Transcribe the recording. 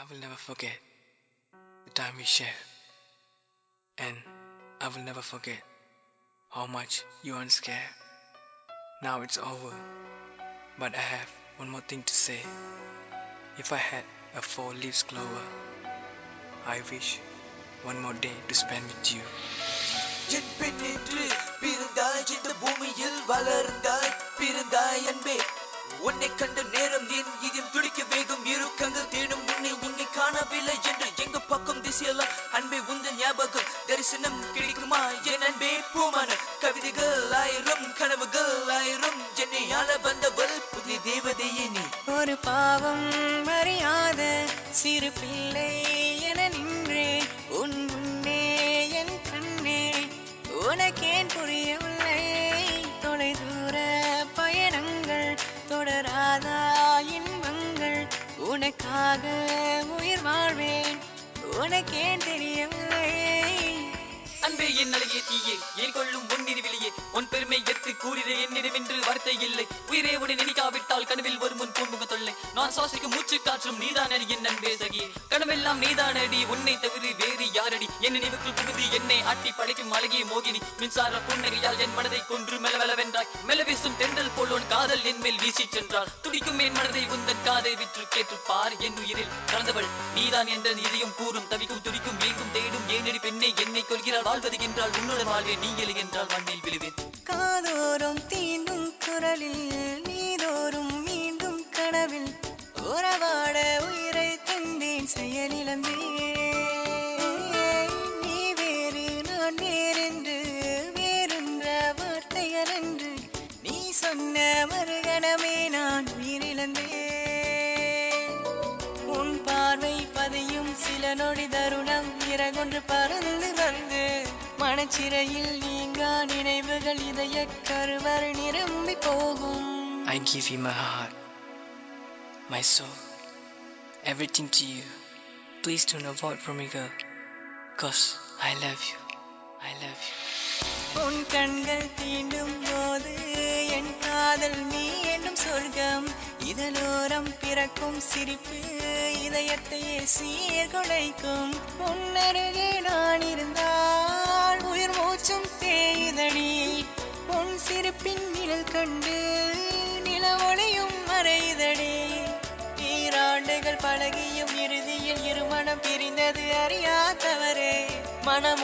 I will never forget the time we shared. And I will never forget how much you weren't scared. Now it's over. But I have one more thing to say. If I had a four leaves clover, I wish one more day to spend with you. என் பெண் என்று பிறந்தாய் இந்த பூமியில் வளர்ந்தாய் பிறந்தாய் அன்பே உன்னை கண்ட பக்கம் திசையெல்லாம் அன்பே உந்த ஞாபகம் தரிசனம் கிடைக்குமா? என் அன்பே பூமான. கவிதைகள் ஆயிரம் கனவுகள் ஆயிரம் என்னை ஆள வந்தவள் புதிய தேவதையே நீ. ஒரு பாவம் அறியாத சிறு பிள்ளை என நின்றே உன் முன்னே என் கண்ணே உனக்கேன் புரியவில்லை. தொலை தூர பயணங்கள் தொடராதா இன்பங்கள். உனக்காக உயிர் வாழ்வேன். உனக்கேன் தெரியும். அன்பே என் அழகிய தீயே ஏன் கொள்ளும் உன் நினைவிலேயே உன் பெருமை எத்து கூறிட என்னிடமென்று வார்த்தை இல்லை. உயிரே உடனே நினைக்காவிட்டால் கனவில் வரும் முன் பூமுக தொல்லை. நான் சுவாசிக்கும் மூச்சு காற்றும் நீதான் அடி என் அன்பே சகி. கனவெல்லாம் நீதான் அடி உன்னை தவிர வேறு யாரடி? என் நினைவுக்குள் புகுதி என்னை ஆட்டி படைக்கும் அழகிய மோகினி. மின்சார புன்னகையால் என் மனதை கொன்று மெலவெலவென்றாய் மெலவீசும் தென்றல் போல் உன் காதல் என் மேல் வீசி சென்றால் துடிக்கும் என் மனதை உந்தன் காதை விற்று கேட்டு பார் என் உயிரில். கலந்தவள் நீதான் என்ற இதயம் கூறும் தவிக்கும் துடிக்கும் ஏங்கும் தேடும் ஏனடி பெண்ணை என்னை கொள்கிறாள் வாழ்வது என்றால் உன்னோட வாழ்வே நீ என்றால் மண்ணில் விழுவேன். காதோ காதோறும் தீண்டும் குரலில் நீதோறும் மீண்டும் கனவில் உறவாட உயிரை தந்தேன் செயலிழந்தே. நீ வேறு நான் வேறென்று வேறென்ற வார்த்தைகள் என்று நீ சொன்ன மறுகணமே நான் உயிரிழந்தேன் உன் பார்வை பதியும் சில நொடி தருணம் இறகொன்று பறந்து வந்து மனச்சிறையில் நீங்கா நினைவுகள் இதய கருவர் நிரம்பி போகும் I give you my heart, my soul, everything to you. Please don't avoid from me, girl. Cause I love you. I love you. உன் கண்கள் தீண்டும் போது என் காதல் நீ என்னும் சொர்க்கம் இதலோரம் பிறக்கும் சிரிப்பு இதயத்தையே சீர்குலைக்கும் உன்னருகே நான் இருந்தால் பின் நிழல் கண்டு நிலவொளியும் மறைதடே ஈராண்டுகள் பழகியும் இறுதியில் இருமணம் பிரிந்தது அறியாதவரே. மனமுடை